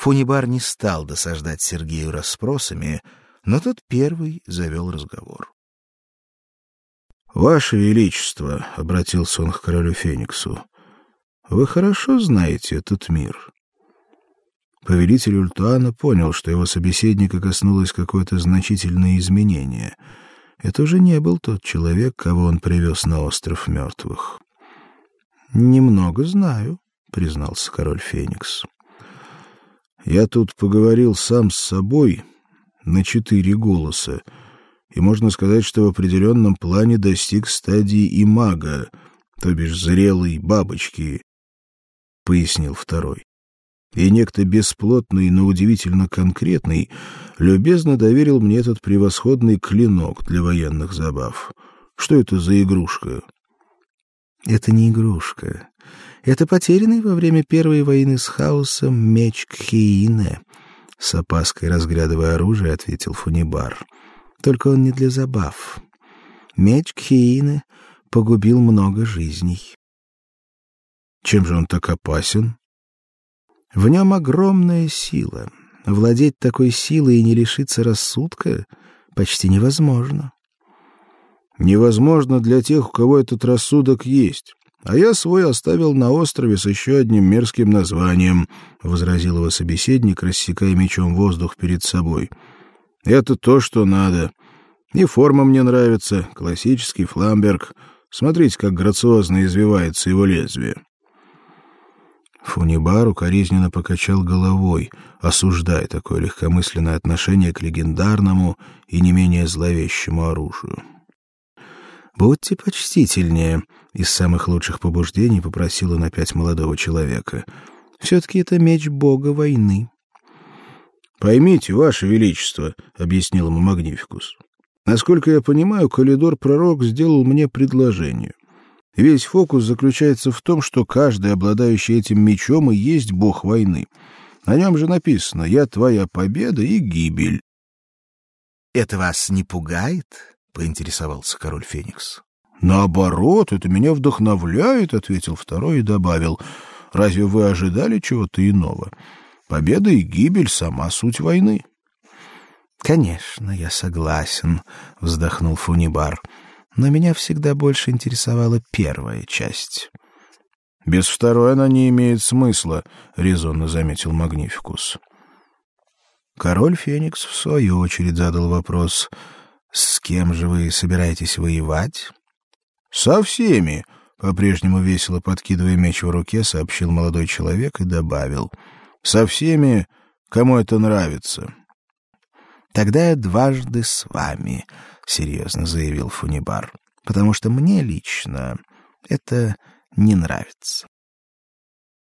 Фунибар не стал досаждать Сергею расспросами, но тот первый завел разговор. Ваше величество, обратился он к королю Фениксу. Вы хорошо знаете этот мир. Повелитель Ультуана понял, что его собеседника коснулось какое-то значительное изменение. Это уже не был тот человек, кого он привез на остров мертвых. Немного знаю, признался король Феникс. Я тут поговорил сам с собой на четыре голоса и можно сказать, что в определенном плане достиг стадии и мага, то бишь зрелой бабочки, пояснил второй. И некто бесплотный, но удивительно конкретный любезно доверил мне этот превосходный клинок для военных забав. Что это за игрушка? Это не игрушка. Это потерянный во время первой войны с хаосом меч Кхиине. С опаской разглядывая оружие, ответил Фунибар. Только он не для забав. Меч Кхиины погубил много жизней. Чем же он так опасен? В нем огромная сила. Владеть такой силой и не лишиться рассудка почти невозможно. Невозможно для тех, у кого этот рассудок есть. А я свой оставил на острове с еще одним мерзким названием, возразил его собеседник, рассекая мечом воздух перед собой. Это то, что надо. И форма мне нравится, классический фламберг. Смотрите, как грациозно извивается его лезвие. Фунибар укоризненно покачал головой, осуждая такое легкомысленное отношение к легендарному и не менее зловещему оружию. Будьте почтительнее, из самых лучших побуждений попросил он опять молодого человека. все таки это меч бога войны. Поймите, ваше величество, объяснил ему Магнификус. Насколько я понимаю, Калидор пророк сделал мне предложение. Весь фокус заключается в том, что каждый, обладающий этим мечом, и есть бог войны. На нем же написано: "Я твоя победа и гибель". Это вас не пугает? Поинтересовался король Феникс. Наоборот, это меня вдохновляет, ответил второй и добавил: Разве вы ожидали чего-то иного? Победа и гибель сама суть войны. Конечно, я согласен, вздохнул Фунибар. Но меня всегда больше интересовала первая часть. Без второй она не имеет смысла, резонно заметил Магнификус. Король Феникс в свою очередь задал вопрос: "С кем же вы собираетесь воевать?" "Со всеми", по-прежнему весело подкидывая меч в руке, сообщил молодой человек и добавил: со всеми, кому это нравится. Тогда я дважды с вами, серьезно заявил Фунибар, потому что мне лично это не нравится.